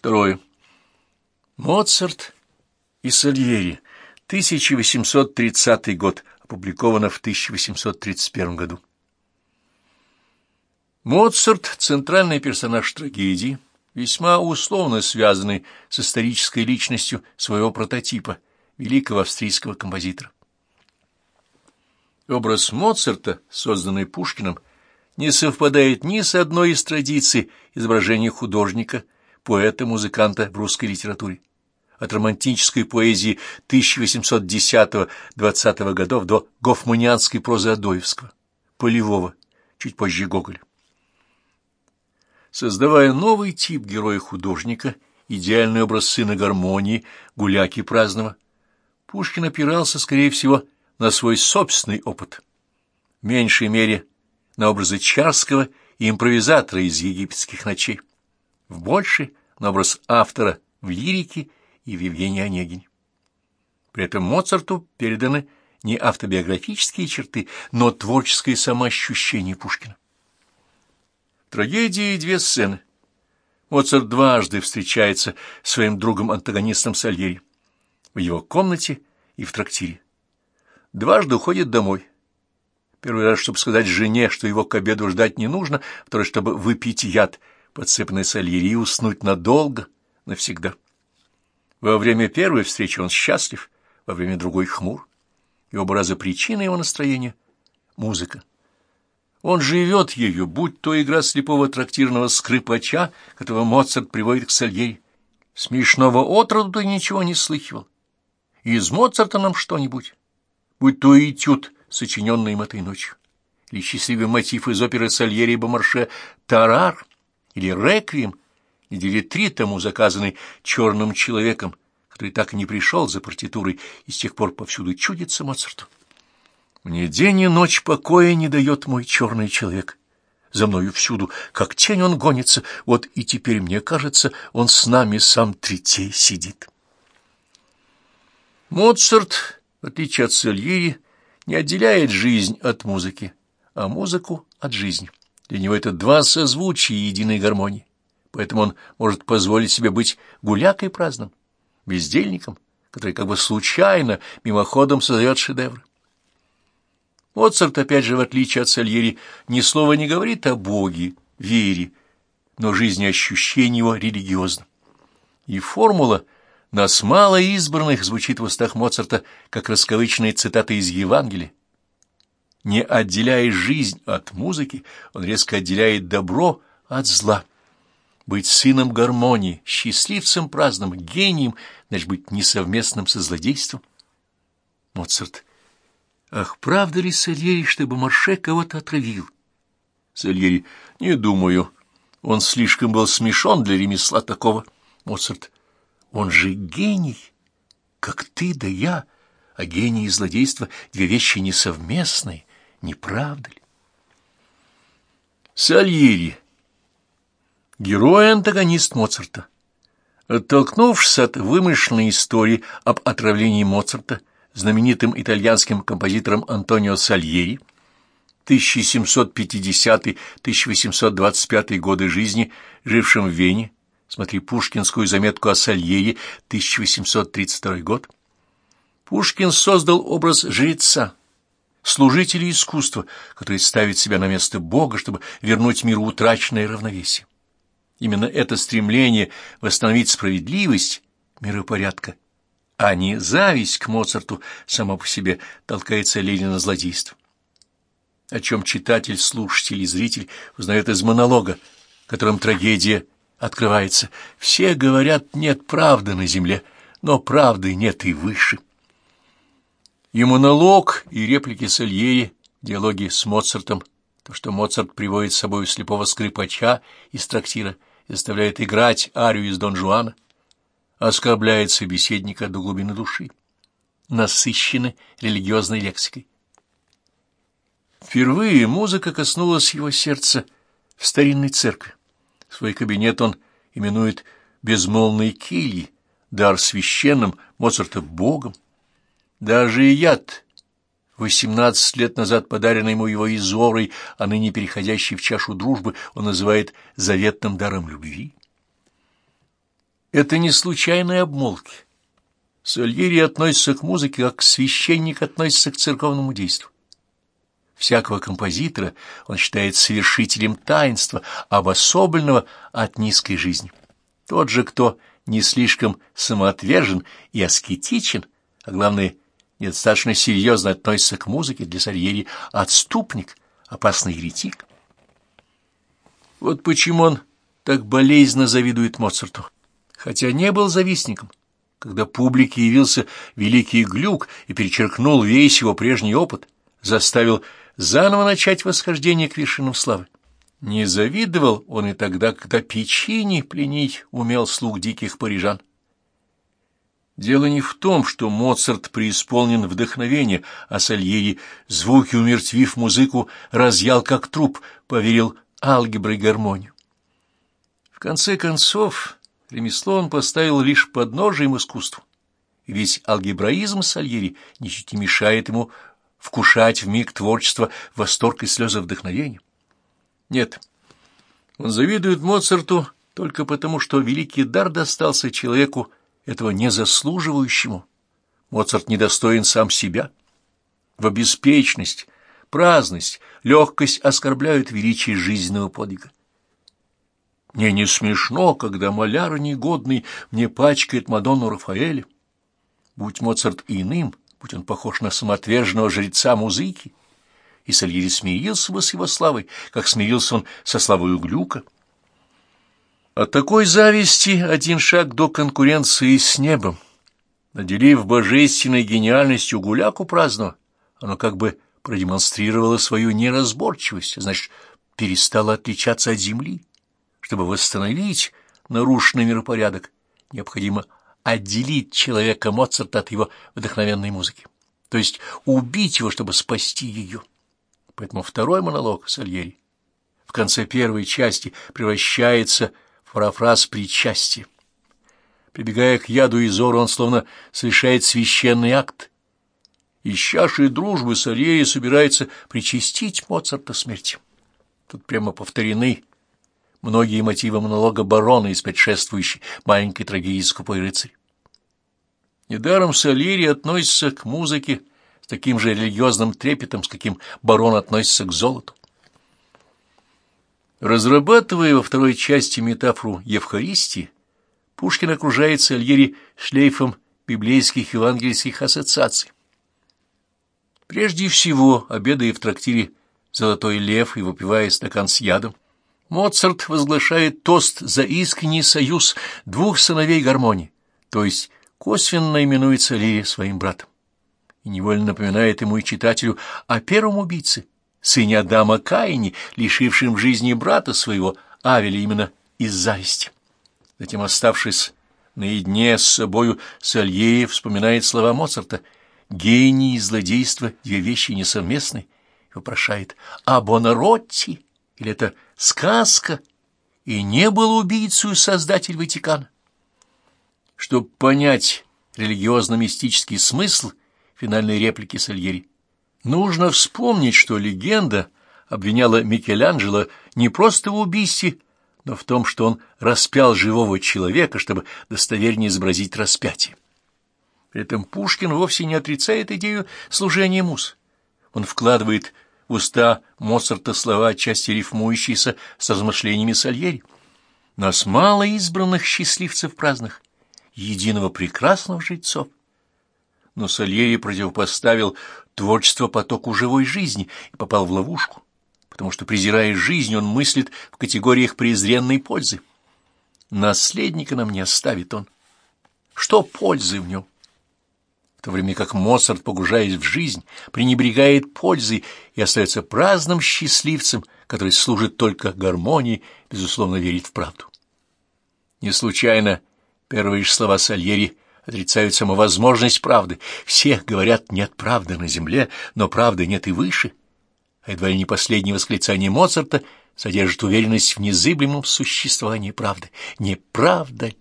Второе. Моцарт и Сальери. 1830 год. Опубликовано в 1831 году. Моцарт — центральный персонаж трагедии, весьма условно связанный с исторической личностью своего прототипа, великого австрийского композитора. Образ Моцарта, созданный Пушкиным, не совпадает ни с одной из традиций изображения художника, поэта, музыканта в русской литературе. От романтической поэзии 1810-20 годов до гофманианской прозы Адоевского, Полевого, чуть позже Гоголя. Создавая новый тип героя-художника, идеальный образ сына гармонии, гуляки праздного, Пушкин опирался, скорее всего, на свой собственный опыт, в меньшей мере на образы Чарского и импровизатора из египетских ночей, в большей — на образ автора в лирике и в Евгении Онегине. При этом Моцарту переданы не автобиографические черты, но творческое самоощущение Пушкина. Трагедии две сцены. Моцарт дважды встречается с своим другом-антагонистом Сальери в его комнате и в трактире дважды уходит домой. Первый раз, чтобы сказать жене, что его к обеду ждать не нужно, второй, чтобы выпить яд, подсыпанный сальери, и уснуть надолго, навсегда. Во время первой встречи он счастлив, во время другой — хмур. И оба раза причина его настроения — музыка. Он живет ею, будь то игра слепого трактирного скрипача, которого Моцарт приводит к Сальери. Смешного отроду ты ничего не слыхивал. Из Моцарта нам что-нибудь будь то этюд, сочиненный им этой ночью, или счастливый мотив из оперы Сальери и Бомарше «Тарар», или «Реквием», недели три тому заказанный черным человеком, который так и не пришел за партитурой и с тех пор повсюду чудится Моцарту. Мне день и ночь покоя не дает мой черный человек. За мною всюду, как тень он гонится, вот и теперь, мне кажется, он с нами сам третей сидит. Моцарт в отличие от Сальери, не отделяет жизнь от музыки, а музыку от жизни. Для него это два созвучия единой гармонии, поэтому он может позволить себе быть гулякой праздным, бездельником, который как бы случайно, мимоходом создает шедевры. Моцарт, опять же, в отличие от Сальери, ни слова не говорит о Боге, вере, но жизнеощущение его религиозно. И формула — нас мало избранных звучит в устах Моцарта, как расковычная цитата из Евангелия. Не отделяя жизнь от музыки, он резко отделяет добро от зла. Быть сыном гармонии, счастливцем праздным, гением, значит быть несовместным со злодейством. Моцарт. Ах, правда ли, Сальери, чтобы Марше кого-то отравил? Сальери. Не думаю. Он слишком был смешон для ремесла такого. Моцарт. Он же гений, как ты да я, а гений и злодейство — две вещи несовместные, не правда ли? Сальери. Герой-антагонист Моцарта. Оттолкнувшись от вымышленной истории об отравлении Моцарта знаменитым итальянским композитором Антонио Сальери, 1750-1825 годы жизни, жившим в Вене, Смотри пушкинскую заметку о Сальере, 1832 год. Пушкин создал образ жреца, служителя искусства, который ставит себя на место Бога, чтобы вернуть миру утраченное равновесие. Именно это стремление восстановить справедливость миропорядка, а не зависть к Моцарту сама по себе толкается Ленина злодейство. О чем читатель, слушатель и зритель узнает из монолога, которым трагедия открывается. Все говорят, нет правды на земле, но правды нет и выше. И монолог, и реплики Сальери, диалоги с Моцартом, то, что Моцарт приводит с собой слепого скрипача из трактира и заставляет играть арию из Дон Жуана, оскорбляет собеседника до глубины души, насыщены религиозной лексикой. Впервые музыка коснулась его сердца в старинной церкви. Свой кабинет он именует безмолвной кильей, дар священным, Моцарта богом. Даже и яд, восемнадцать лет назад подаренный ему его Изорой, а ныне переходящий в чашу дружбы, он называет заветным даром любви. Это не случайные обмолвки. Сальери относится к музыке, как священник относится к церковному действию. Всякого композитора он считает совершителем таинства, обособленного от низкой жизни. Тот же, кто не слишком самоотвержен и аскетичен, а главное, недостаточно серьезно относится к музыке, для Сальери отступник, опасный еретик. Вот почему он так болезненно завидует Моцарту, хотя не был завистником. Когда публике явился великий глюк и перечеркнул весь его прежний опыт, заставил заново начать восхождение к вершинам славы. Не завидовал он и тогда, когда печени пленить умел слух диких парижан. Дело не в том, что Моцарт преисполнен вдохновения, а Сальери, звуки умертвив музыку, разъял как труп, поверил алгеброй гармонию. В конце концов, ремесло он поставил лишь подножием искусству, и весь алгебраизм Сальери ничуть не мешает ему вкушать в миг творчества восторг и слезы вдохновения. Нет, он завидует Моцарту только потому, что великий дар достался человеку, этого не заслуживающему. Моцарт недостоин сам себя. В беспечность, праздность, легкость оскорбляют величие жизненного подвига. Мне не смешно, когда маляр негодный мне пачкает Мадонну Рафаэля. Будь Моцарт иным, будь он похож на самоотверженного жреца музыки, и Сальери смирился бы с его славой, как смирился он со славой Глюка. От такой зависти один шаг до конкуренции с небом. Наделив божественной гениальностью гуляку праздного, оно как бы продемонстрировало свою неразборчивость, а значит, перестало отличаться от земли. Чтобы восстановить нарушенный миропорядок, необходимо отделить человека Моцарта от его вдохновенной музыки, то есть убить его, чтобы спасти ее. Поэтому второй монолог Сальери в конце первой части превращается в парафраз причастия. Прибегая к яду и зору, он словно совершает священный акт. Из чаши дружбы Сальери собирается причастить Моцарта смерти. Тут прямо повторены многие мотивы монолога барона из предшествующей маленькой трагедии «Скупой рыцарь». Недаром Сальери относится к музыке с таким же религиозным трепетом, с каким барон относится к золоту. Разрабатывая во второй части метафору Евхаристии, Пушкин окружает Сальери шлейфом библейских евангельских ассоциаций. Прежде всего, обедая в трактире «Золотой лев» и выпивая стакан с ядом, Моцарт возглашает тост за искренний союз двух сыновей гармонии, то есть косвенно именуется Лири своим братом. И невольно напоминает ему и читателю о первом убийце, сыне Адама Каине, лишившем жизни брата своего, Авеля, именно из зависти. Затем, оставшись наедине с собою, Сальери вспоминает слова Моцарта «Гений и злодейство — две вещи несовместны» и вопрошает «А Бонаротти?» Или это сказка, и не был убийцей создатель Ватикана? Чтобы понять религиозно-мистический смысл финальной реплики Сальери, нужно вспомнить, что легенда обвиняла Микеланджело не просто в убийстве, но в том, что он распял живого человека, чтобы достовернее изобразить распятие. При этом Пушкин вовсе не отрицает идею служения мус. Он вкладывает уста Моцарта слова, отчасти рифмующиеся с размышлениями Сальери. Нас мало избранных счастливцев праздных, единого прекрасного жрецов. Но Сальери противопоставил творчество потоку живой жизни и попал в ловушку, потому что, презирая жизнь, он мыслит в категориях презренной пользы. Наследника нам не оставит он. Что пользы в нем? в то время как Моцарт, погружаясь в жизнь, пренебрегает пользой и остается праздным счастливцем, который служит только гармонии, безусловно, верит в правду. Не случайно первые слова Сальери отрицают самовозможность правды. Все говорят, нет правды на земле, но правды нет и выше. А едва ли не последнее восклицание Моцарта содержит уверенность в незыблемом существовании правды. Не правда ли?